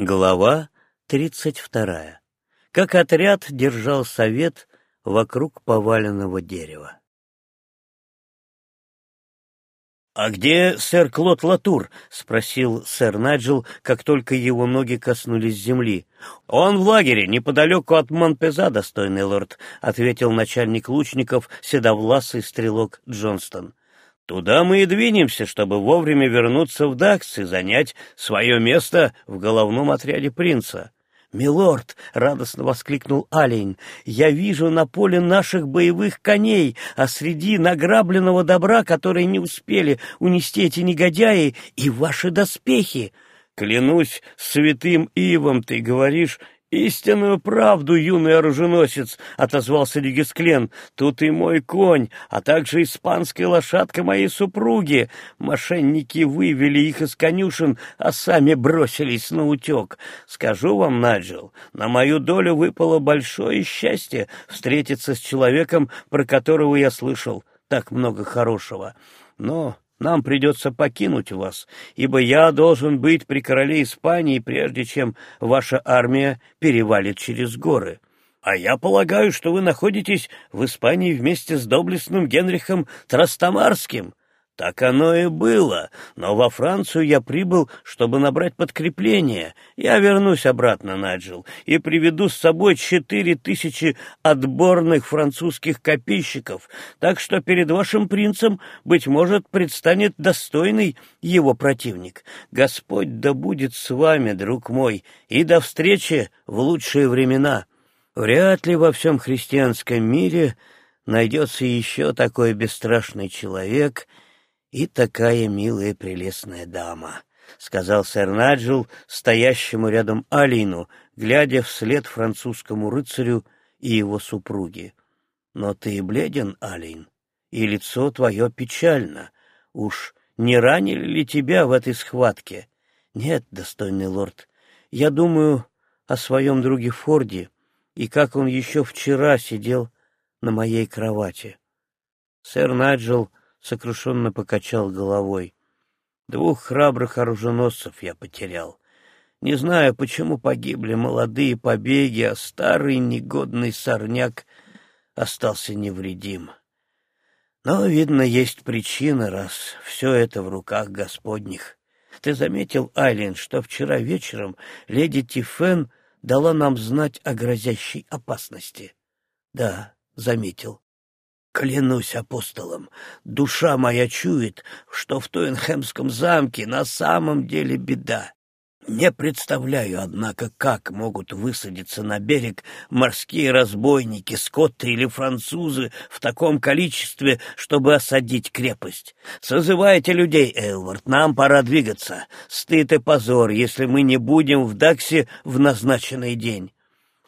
Глава тридцать вторая. Как отряд держал совет вокруг поваленного дерева. «А где сэр Клод Латур?» — спросил сэр Наджел, как только его ноги коснулись земли. «Он в лагере, неподалеку от Монпеза, достойный лорд», — ответил начальник лучников, седовласый стрелок Джонстон. Туда мы и двинемся, чтобы вовремя вернуться в Дакс и занять свое место в головном отряде принца. «Милорд!» — радостно воскликнул Алейн. «Я вижу на поле наших боевых коней, а среди награбленного добра, которые не успели унести эти негодяи, и ваши доспехи!» «Клянусь святым Ивом, ты говоришь, «Истинную правду, юный оруженосец!» — отозвался Легисклен. «Тут и мой конь, а также испанская лошадка моей супруги. Мошенники вывели их из конюшен, а сами бросились на утек. Скажу вам, Наджел, на мою долю выпало большое счастье встретиться с человеком, про которого я слышал так много хорошего. Но нам придется покинуть вас, ибо я должен быть при короле Испании, прежде чем ваша армия перевалит через горы. А я полагаю, что вы находитесь в Испании вместе с доблестным Генрихом Трастамарским. Так оно и было, но во Францию я прибыл, чтобы набрать подкрепление. Я вернусь обратно, Наджил, и приведу с собой четыре тысячи отборных французских копейщиков, так что перед вашим принцем, быть может, предстанет достойный его противник. Господь да будет с вами, друг мой, и до встречи в лучшие времена. Вряд ли во всем христианском мире найдется еще такой бесстрашный человек — «И такая милая прелестная дама», — сказал сэр Наджил, стоящему рядом Алину, глядя вслед французскому рыцарю и его супруге. «Но ты бледен, Алин, и лицо твое печально. Уж не ранили ли тебя в этой схватке?» «Нет, достойный лорд, я думаю о своем друге Форде и как он еще вчера сидел на моей кровати». Сэр Наджил сокрушенно покачал головой. Двух храбрых оруженосцев я потерял. Не знаю, почему погибли молодые побеги, а старый негодный сорняк остался невредим. Но, видно, есть причина, раз все это в руках господних. Ты заметил, Айлин, что вчера вечером леди Тифен дала нам знать о грозящей опасности? Да, заметил. Клянусь апостолом, душа моя чует, что в Туенхемском замке на самом деле беда. Не представляю, однако, как могут высадиться на берег морские разбойники, скотты или французы в таком количестве, чтобы осадить крепость. Созывайте людей, Элвард, нам пора двигаться. Стыд и позор, если мы не будем в Даксе в назначенный день.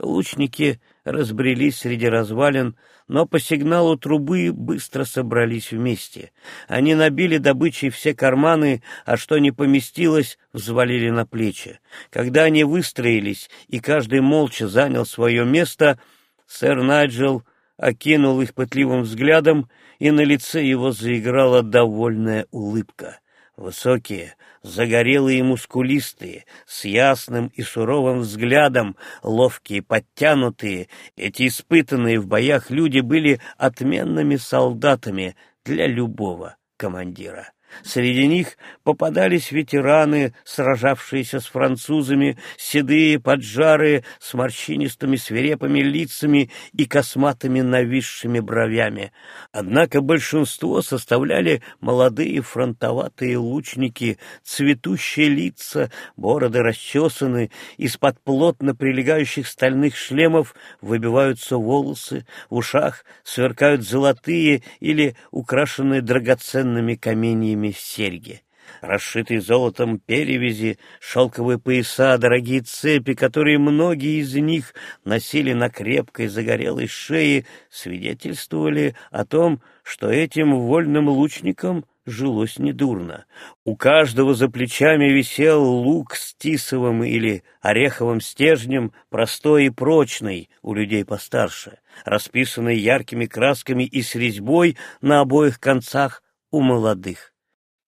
Лучники разбрелись среди развалин, но по сигналу трубы быстро собрались вместе. Они набили добычей все карманы, а что не поместилось, взвалили на плечи. Когда они выстроились, и каждый молча занял свое место, сэр Найджел окинул их пытливым взглядом, и на лице его заиграла довольная улыбка. Высокие, загорелые и мускулистые, с ясным и суровым взглядом, ловкие, подтянутые, эти испытанные в боях люди были отменными солдатами для любого командира. Среди них попадались ветераны, сражавшиеся с французами, седые, поджарые, с морщинистыми свирепыми лицами и косматыми нависшими бровями. Однако большинство составляли молодые фронтоватые лучники, цветущие лица, бороды расчесаны, из-под плотно прилегающих стальных шлемов выбиваются волосы, в ушах сверкают золотые или украшенные драгоценными каменьями пальцами серьги, расшитые золотом перевязи, шелковые пояса, дорогие цепи, которые многие из них носили на крепкой загорелой шее, свидетельствовали о том, что этим вольным лучникам жилось недурно. У каждого за плечами висел лук с тисовым или ореховым стержнем, простой и прочный у людей постарше, расписанный яркими красками и с резьбой на обоих концах у молодых.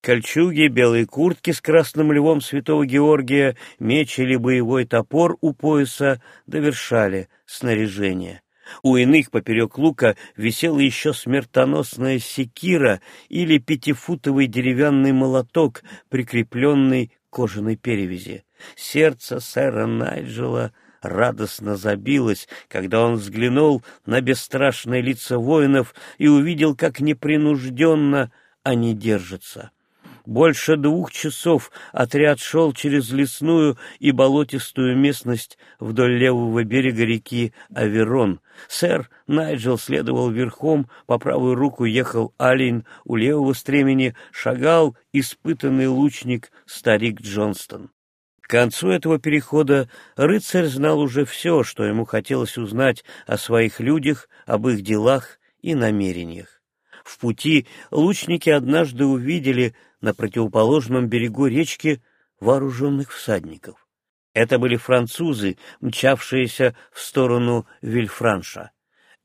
Кольчуги, белые куртки с красным львом святого Георгия, меч или боевой топор у пояса довершали снаряжение. У иных поперек лука висела еще смертоносная секира или пятифутовый деревянный молоток, прикрепленный к кожаной перевязи. Сердце сэра Найджела радостно забилось, когда он взглянул на бесстрашные лица воинов и увидел, как непринужденно они держатся. Больше двух часов отряд шел через лесную и болотистую местность вдоль левого берега реки Аверон. Сэр Найджел следовал верхом, по правую руку ехал Алин, у левого стремени шагал испытанный лучник старик Джонстон. К концу этого перехода рыцарь знал уже все, что ему хотелось узнать о своих людях, об их делах и намерениях. В пути лучники однажды увидели на противоположном берегу речки вооруженных всадников. Это были французы, мчавшиеся в сторону Вильфранша.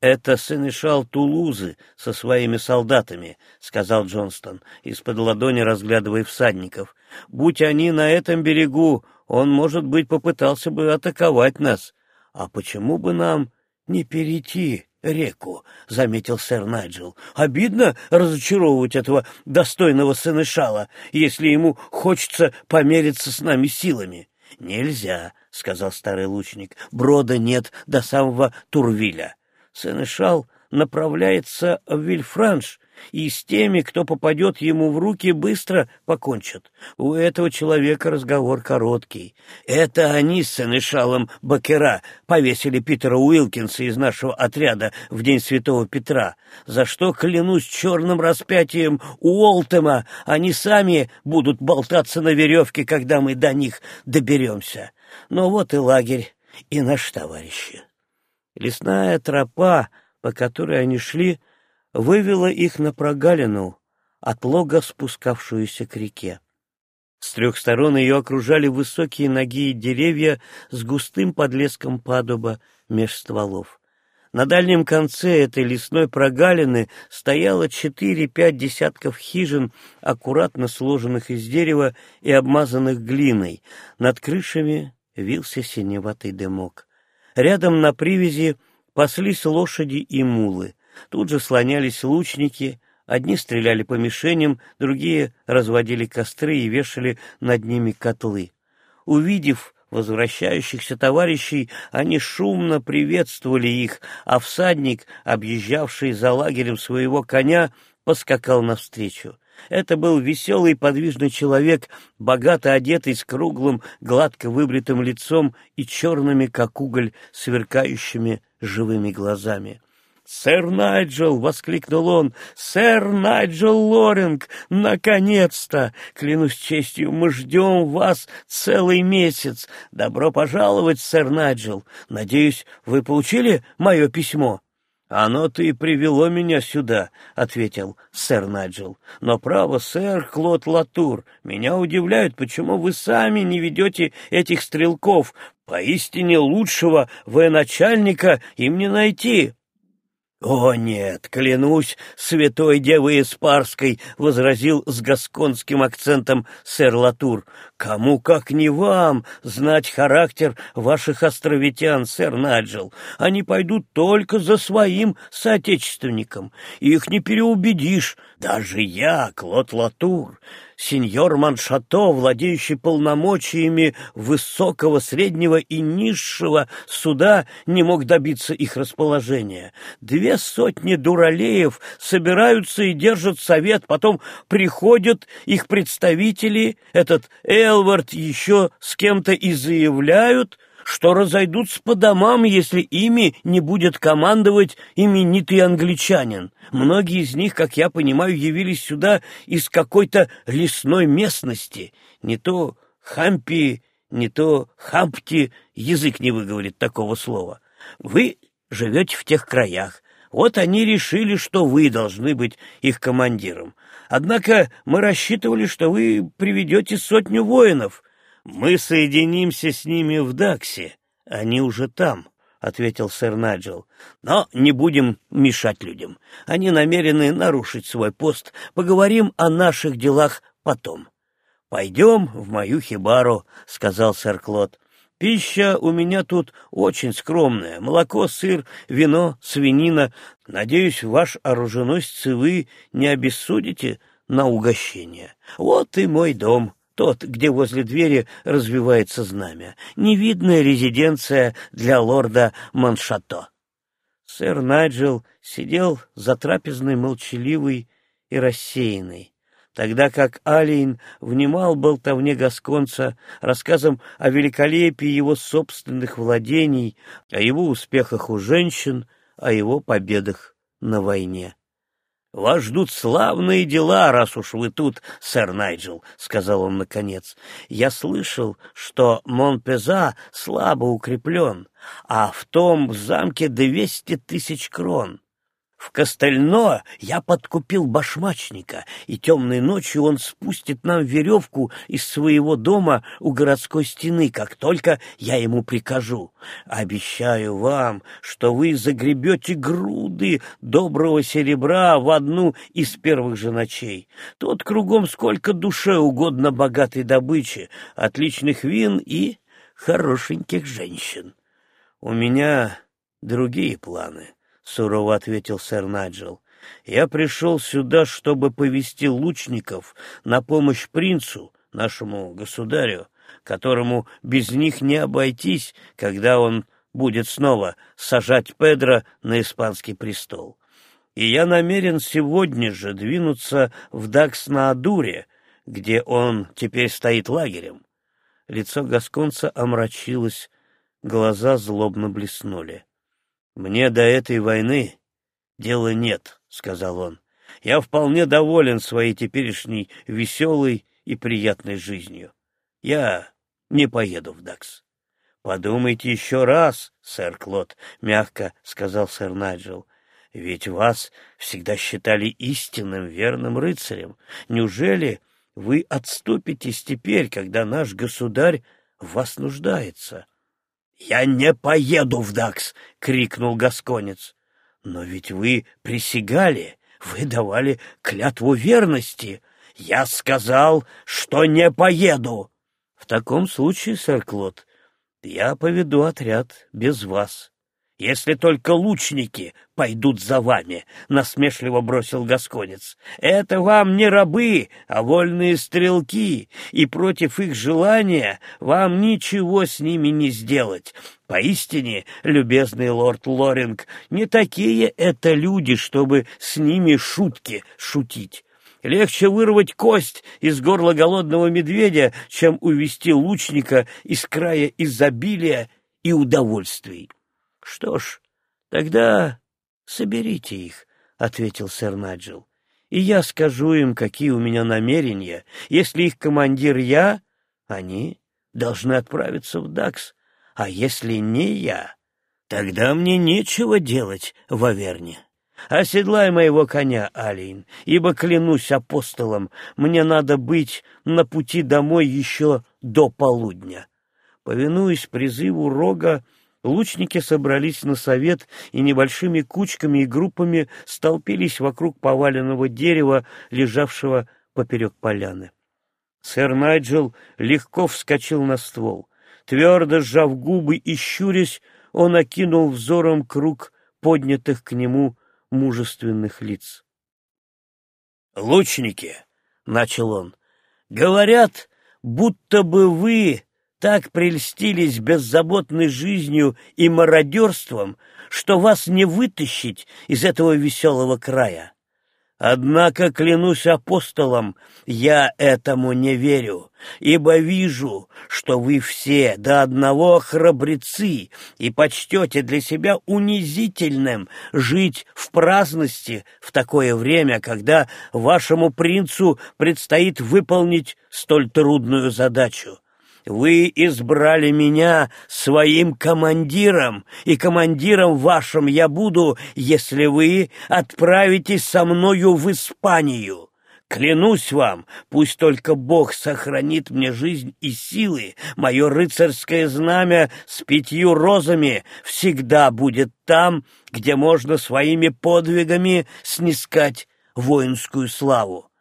«Это сенешал Тулузы со своими солдатами», — сказал Джонстон, из-под ладони разглядывая всадников. «Будь они на этом берегу, он, может быть, попытался бы атаковать нас. А почему бы нам не перейти реку, — заметил сэр Найджел. — Обидно разочаровывать этого достойного сынышала, если ему хочется помериться с нами силами. — Нельзя, — сказал старый лучник, — брода нет до самого Турвиля. Сынышал направляется в Вильфранш, и с теми, кто попадет ему в руки, быстро покончат. У этого человека разговор короткий. Это они с Сенешалом Бакера повесили Питера Уилкинса из нашего отряда в день Святого Петра, за что, клянусь черным распятием Уолтема, они сами будут болтаться на веревке, когда мы до них доберемся. Но вот и лагерь, и наши товарищи. Лесная тропа, по которой они шли, — вывела их на прогалину, от лога спускавшуюся к реке. С трех сторон ее окружали высокие ноги деревья с густым подлеском падуба меж стволов. На дальнем конце этой лесной прогалины стояло четыре-пять десятков хижин, аккуратно сложенных из дерева и обмазанных глиной. Над крышами вился синеватый дымок. Рядом на привязи паслись лошади и мулы. Тут же слонялись лучники, одни стреляли по мишеням, другие разводили костры и вешали над ними котлы. Увидев возвращающихся товарищей, они шумно приветствовали их, а всадник, объезжавший за лагерем своего коня, поскакал навстречу. Это был веселый подвижный человек, богато одетый, с круглым, гладко выбритым лицом и черными, как уголь, сверкающими живыми глазами. «Сэр Найджел!» — воскликнул он. «Сэр Найджел Лоринг! Наконец-то! Клянусь честью, мы ждем вас целый месяц. Добро пожаловать, сэр Найджел! Надеюсь, вы получили мое письмо?» «Оно-то и привело меня сюда», — ответил сэр Найджел. «Но право, сэр Клод Латур, меня удивляет, почему вы сами не ведете этих стрелков. Поистине лучшего военачальника им не найти». «О, нет, клянусь святой девой Испарской!» — возразил с гасконским акцентом сэр Латур. «Кому, как не вам, знать характер ваших островитян, сэр Наджел. Они пойдут только за своим соотечественником. Их не переубедишь. Даже я, Клод Латур, сеньор Маншато, владеющий полномочиями высокого, среднего и низшего суда, не мог добиться их расположения. Две сотни дуралеев собираются и держат совет, потом приходят их представители, этот Элвард еще с кем-то и заявляют, что разойдутся по домам, если ими не будет командовать именитый англичанин. Многие из них, как я понимаю, явились сюда из какой-то лесной местности. Не то Хампи, не то Хампти, язык не выговорит такого слова. Вы живете в тех краях. Вот они решили, что вы должны быть их командиром. Однако мы рассчитывали, что вы приведете сотню воинов — «Мы соединимся с ними в Даксе. Они уже там», — ответил сэр Наджел. «Но не будем мешать людям. Они намерены нарушить свой пост. Поговорим о наших делах потом. «Пойдем в мою хибару», — сказал сэр Клод. «Пища у меня тут очень скромная. Молоко, сыр, вино, свинина. Надеюсь, ваш оруженосец вы не обессудите на угощение. Вот и мой дом» тот, где возле двери развивается знамя, невидная резиденция для лорда Маншато. Сэр Найджел сидел за трапезной молчаливый и рассеянный, тогда как Алиин внимал болтовне Гасконца, рассказам о великолепии его собственных владений, о его успехах у женщин, о его победах на войне. «Вас ждут славные дела, раз уж вы тут, сэр Найджел», — сказал он наконец. «Я слышал, что Монпеза слабо укреплен, а в том замке двести тысяч крон. В Костельно я подкупил башмачника, и темной ночью он спустит нам веревку из своего дома у городской стены, как только я ему прикажу. Обещаю вам, что вы загребете груды доброго серебра в одну из первых же ночей. Тут кругом сколько душе угодно богатой добычи, отличных вин и хорошеньких женщин. У меня другие планы». — сурово ответил сэр Наджел. «Я пришел сюда, чтобы повести лучников на помощь принцу, нашему государю, которому без них не обойтись, когда он будет снова сажать Педро на испанский престол. И я намерен сегодня же двинуться в Дакс-на-Адуре, где он теперь стоит лагерем». Лицо Гасконца омрачилось, глаза злобно блеснули. «Мне до этой войны дела нет», — сказал он. «Я вполне доволен своей теперешней веселой и приятной жизнью. Я не поеду в Дакс». «Подумайте еще раз, сэр Клод», — мягко сказал сэр Найджел. «Ведь вас всегда считали истинным верным рыцарем. Неужели вы отступитесь теперь, когда наш государь в вас нуждается?» «Я не поеду в Дакс!» — крикнул Гасконец. «Но ведь вы присягали, вы давали клятву верности. Я сказал, что не поеду!» «В таком случае, сэр Клод, я поведу отряд без вас». «Если только лучники пойдут за вами», — насмешливо бросил Гасконец. «Это вам не рабы, а вольные стрелки, и против их желания вам ничего с ними не сделать. Поистине, любезный лорд Лоринг, не такие это люди, чтобы с ними шутки шутить». Легче вырвать кость из горла голодного медведя, чем увести лучника из края изобилия и удовольствий. — Что ж, тогда соберите их, — ответил сэр Наджел, — и я скажу им, какие у меня намерения. Если их командир я, они должны отправиться в Дакс, а если не я, тогда мне нечего делать в Аверне. Оседлай моего коня, Алин, ибо, клянусь апостолом, мне надо быть на пути домой еще до полудня. Повинуясь призыву Рога, Лучники собрались на совет и небольшими кучками и группами столпились вокруг поваленного дерева, лежавшего поперек поляны. Сэр Найджел легко вскочил на ствол. Твердо сжав губы и щурясь, он окинул взором круг поднятых к нему мужественных лиц. «Лучники!» — начал он. «Говорят, будто бы вы так прельстились беззаботной жизнью и мародерством, что вас не вытащить из этого веселого края. Однако, клянусь апостолом, я этому не верю, ибо вижу, что вы все до одного храбрецы и почтете для себя унизительным жить в праздности в такое время, когда вашему принцу предстоит выполнить столь трудную задачу. Вы избрали меня своим командиром, и командиром вашим я буду, если вы отправитесь со мною в Испанию. Клянусь вам, пусть только Бог сохранит мне жизнь и силы, мое рыцарское знамя с пятью розами всегда будет там, где можно своими подвигами снискать воинскую славу.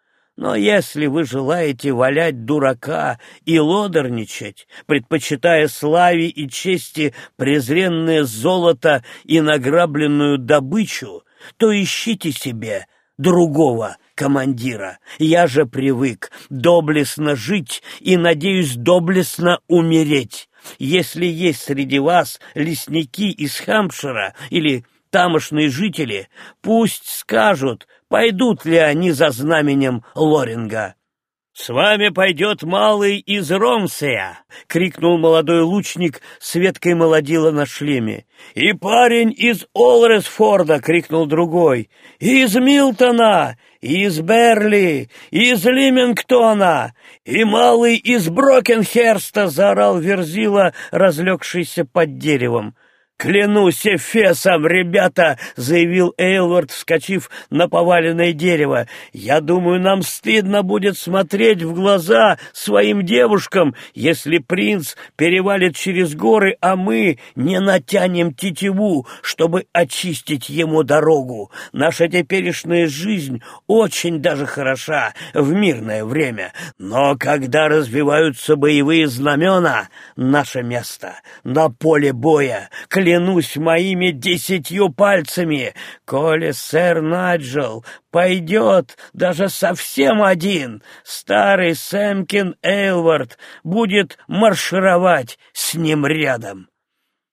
Но если вы желаете валять дурака и лодорничать, предпочитая славе и чести презренное золото и награбленную добычу, то ищите себе другого командира. Я же привык доблестно жить и, надеюсь, доблестно умереть. Если есть среди вас лесники из Хампшира или тамошные жители, пусть скажут, пойдут ли они за знаменем Лоринга. «С вами пойдет малый из Ромсея!» — крикнул молодой лучник с веткой молодила на шлеме. «И парень из Олресфорда!» — крикнул другой. «И из Милтона! И из Берли! И из Лимингтона! И малый из Брокенхерста!» — заорал Верзила, разлегшийся под деревом. «Клянусь Эфесом, ребята!» — заявил Эйлвард, вскочив на поваленное дерево. «Я думаю, нам стыдно будет смотреть в глаза своим девушкам, если принц перевалит через горы, а мы не натянем тетиву, чтобы очистить ему дорогу. Наша теперешняя жизнь очень даже хороша в мирное время, но когда развиваются боевые знамена, наше место на поле боя. Клянусь клянусь моими десятью пальцами, коли сэр Наджел пойдет даже совсем один, старый Сэмкин Эйлвард будет маршировать с ним рядом.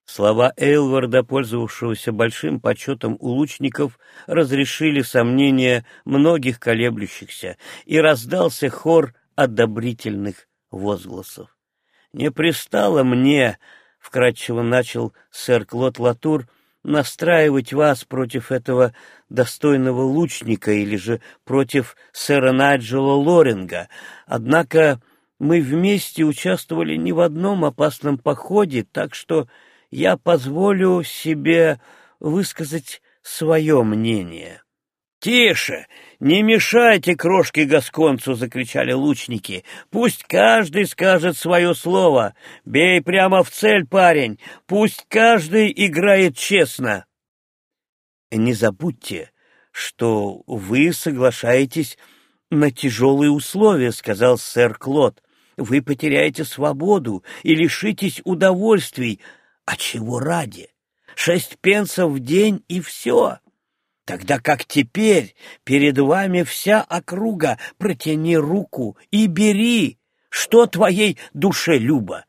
Слова Эйлварда, пользовавшегося большим почетом у лучников, разрешили сомнения многих колеблющихся, и раздался хор одобрительных возгласов. «Не пристало мне — вкратчиво начал сэр Клод Латур, — настраивать вас против этого достойного лучника или же против сэра Найджела Лоринга. Однако мы вместе участвовали не в одном опасном походе, так что я позволю себе высказать свое мнение. «Тише! Не мешайте крошке Гасконцу!» — закричали лучники. «Пусть каждый скажет свое слово! Бей прямо в цель, парень! Пусть каждый играет честно!» «Не забудьте, что вы соглашаетесь на тяжелые условия», — сказал сэр Клод. «Вы потеряете свободу и лишитесь удовольствий. А чего ради? Шесть пенсов в день и все!» Тогда как теперь перед вами вся округа, протяни руку и бери, что твоей душе любо.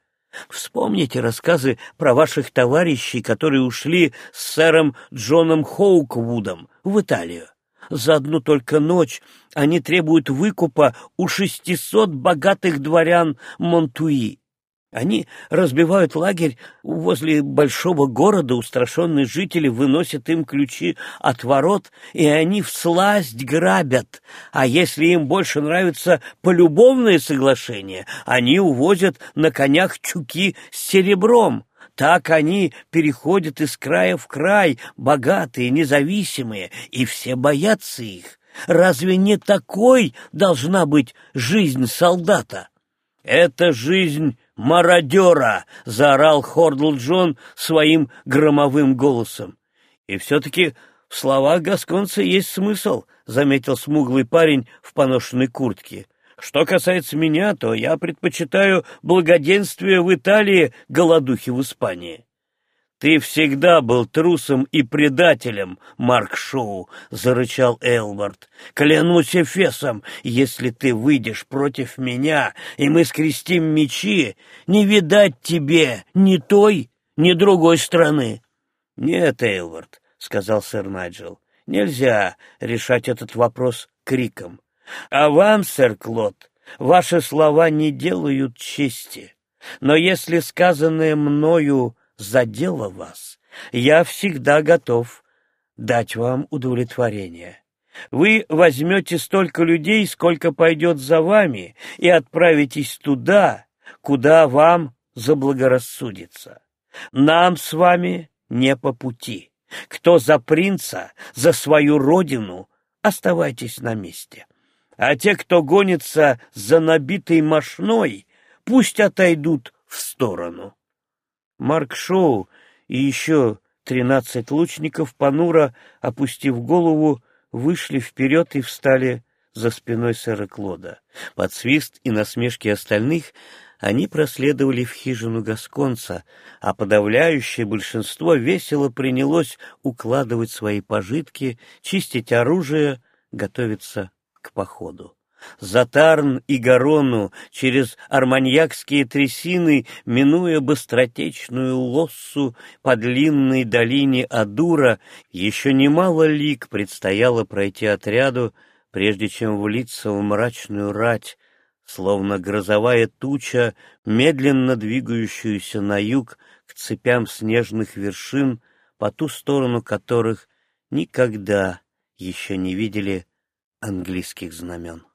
Вспомните рассказы про ваших товарищей, которые ушли с сэром Джоном Хоуквудом в Италию. За одну только ночь они требуют выкупа у шестисот богатых дворян Монтуи. Они разбивают лагерь возле большого города, устрашенные жители выносят им ключи от ворот, и они всласть грабят. А если им больше нравится полюбовное соглашение, они увозят на конях чуки с серебром. Так они переходят из края в край, богатые, независимые, и все боятся их. Разве не такой должна быть жизнь солдата? Это жизнь мародера!» — заорал Хордл Джон своим громовым голосом. «И все-таки в словах гасконца есть смысл», — заметил смуглый парень в поношенной куртке. «Что касается меня, то я предпочитаю благоденствие в Италии голодухи в Испании». «Ты всегда был трусом и предателем, Марк Шоу», — зарычал Элвард. «Клянусь Эфесом, если ты выйдешь против меня, и мы скрестим мечи, не видать тебе ни той, ни другой страны». «Нет, Элвард», — сказал сэр Найджел, — «нельзя решать этот вопрос криком. А вам, сэр Клод, ваши слова не делают чести. Но если сказанное мною задело вас, я всегда готов дать вам удовлетворение. Вы возьмете столько людей, сколько пойдет за вами, и отправитесь туда, куда вам заблагорассудится. Нам с вами не по пути. Кто за принца, за свою родину, оставайтесь на месте. А те, кто гонится за набитой мошной, пусть отойдут в сторону. Марк Шоу и еще тринадцать лучников, понуро опустив голову, вышли вперед и встали за спиной сэра Клода. Под свист и насмешки остальных они проследовали в хижину Гасконца, а подавляющее большинство весело принялось укладывать свои пожитки, чистить оружие, готовиться к походу. За Тарн и Гарону, через арманьякские трясины, минуя быстротечную лоссу по длинной долине Адура, еще немало лик предстояло пройти отряду, прежде чем влиться в мрачную рать, словно грозовая туча, медленно двигающуюся на юг к цепям снежных вершин, по ту сторону которых никогда еще не видели английских знамен.